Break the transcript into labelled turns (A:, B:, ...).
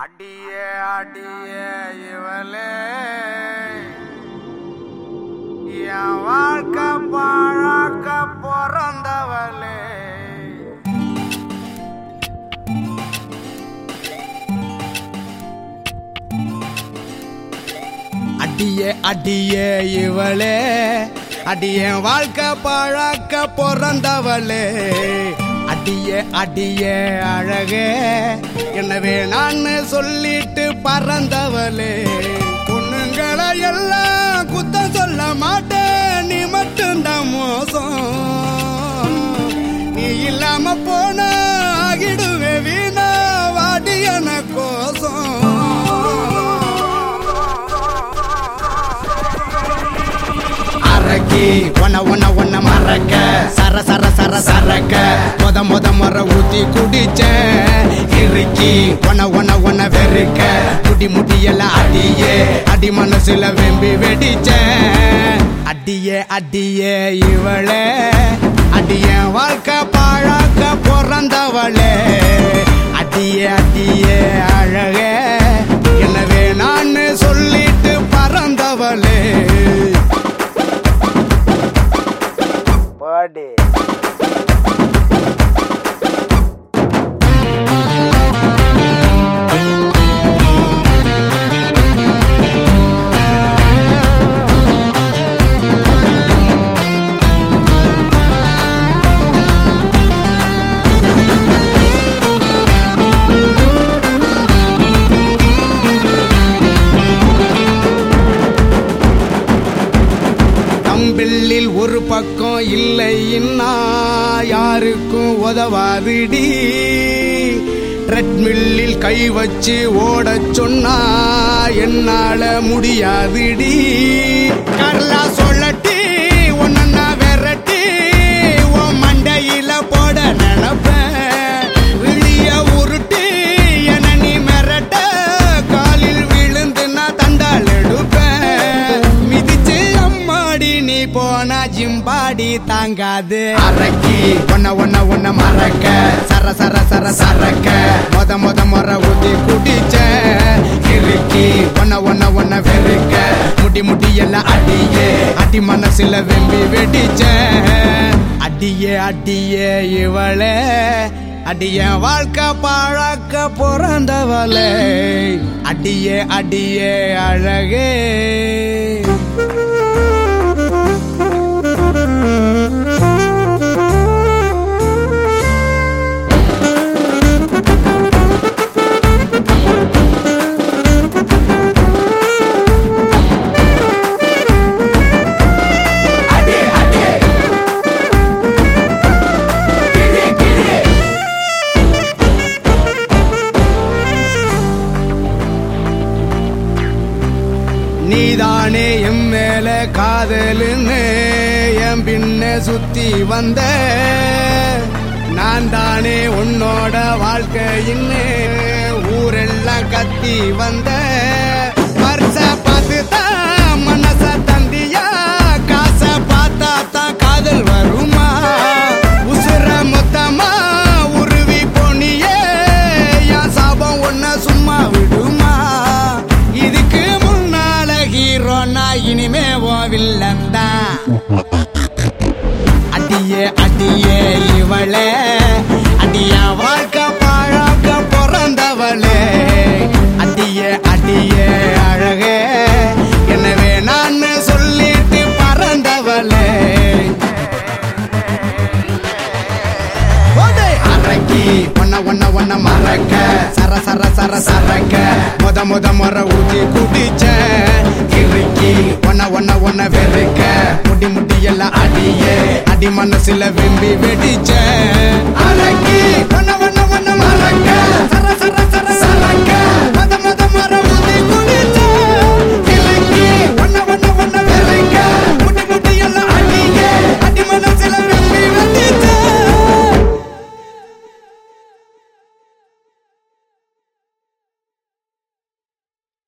A: அடிய அடிய இவளே. என் வாழ்க்கை பாழாக்க பிறந்தவளே.
B: அடிய அடிய இவளே. அடியே வாழ்க்கை பழக்க பிறந்தவளே. அடிய அடிய அழகே. என்னவே நான் சொல்லிட்டு பறந்தவளே. பொண்ணுங்களை எல்லாம் குத்தம் சொல்ல மாட்டேன். நீ மட்டும்தான் மோசம். நீ இல்லாம போன ஆகிடுவே வீணா. வாடி என கோசம். அரக்கி ஒன்ன ஒன ஒன்ன சரக்க. சர சர சர சரக்க. மொத மொத முற ஊத்தி குடிச்ச இறுக்கி ஒன ஒன ஒன வெறுக்க. முடி முடியல அடியே. அடி மனசுல வெம்பி வெடிச்ச அடியே அடியே இவளே. அடிய வாழ்க்கை பாழாக்க பிறந்தவளே. அடியே அடியே ஒரு இல்லை இல்லைன்னா யாருக்கும் உதவாதுடி. ட்ரெட்மில்லில் கை வச்சு ஓடச் சொன்னா என்னால முடியாதுடி. அடி தாங்காது. அரக்கி ஒன்ன ஒன்ன ஒன்ன மறக்க. சர சர சர சரக்க. மொத மொத முற ஊத்தி குடிச்ச. இறுக்கி ஒன்ன ஒன்ன ஒன்ன வெறுக்க. முட்டி முட்டி எல்லாம் அடியே. அடி மனசுல வெம்பி வெடிச்ச. அடியே அடியே இவளே. அடிய வாழ்க்கை பாழாக்க பிறந்தவளே. அடியே அடியே அழகே. நீதானே என் மேல காதலுன்னு என் பின்ன சுத்தி வந்த நான் தானே உன்னோட வாழ்க்கையின்னு ஊரெல்லாம் கத்தி வந்த வருஷ பார்த்து தான் அடியே அடியே இவளே. அடியா வாழ்க்கை பாழாக்க பிறந்தவளே. அடியே அடியே அழகே. எனவே நான் சொல்லிட்டு பறந்தவளே. ஓடே! அரக்கி ஒன்ன ஒன்ன ஒன்ன மறக்க. சர சர சர சரக்க முத முத முறை ஊதி குடிச்ச இறுக்கி ஒன்ன ஒன்ன ஒன்ன வெற அடி மனசுல வெம்பி வெடிச்ச அரக்கி ஒன்ன ஒன்ன ஒன்ன மறக்க